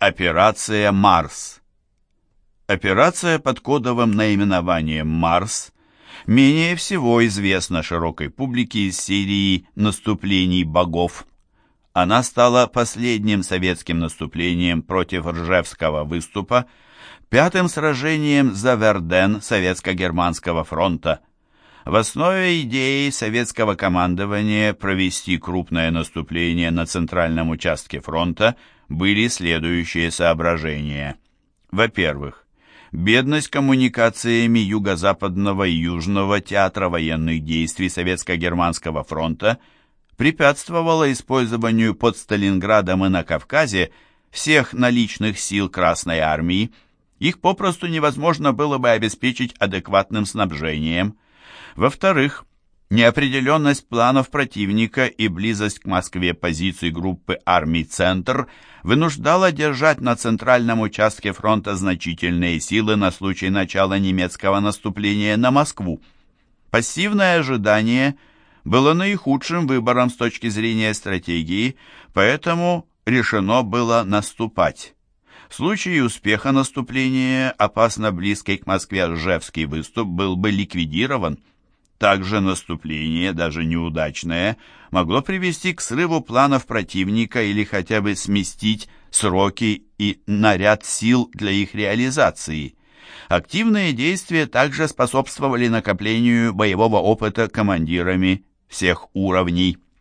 Операция «Марс». Операция под кодовым наименованием «Марс» менее всего известна широкой публике из серии «Наступлений богов». Она стала последним советским наступлением против Ржевского выступа, пятым сражением за Верден Советско-Германского фронта. В основе идеи советского командования провести крупное наступление на центральном участке фронта были следующие соображения. Во-первых, бедность коммуникациями Юго-Западного и Южного театра военных действий Советско-Германского фронта препятствовала использованию под Сталинградом и на Кавказе всех наличных сил Красной Армии, их попросту невозможно было бы обеспечить адекватным снабжением. Во-вторых, Неопределенность планов противника и близость к Москве позиций группы армий «Центр» вынуждала держать на центральном участке фронта значительные силы на случай начала немецкого наступления на Москву. Пассивное ожидание было наихудшим выбором с точки зрения стратегии, поэтому решено было наступать. В случае успеха наступления опасно близкий к Москве Ржевский выступ был бы ликвидирован. Также наступление, даже неудачное, могло привести к срыву планов противника или хотя бы сместить сроки и наряд сил для их реализации. Активные действия также способствовали накоплению боевого опыта командирами всех уровней.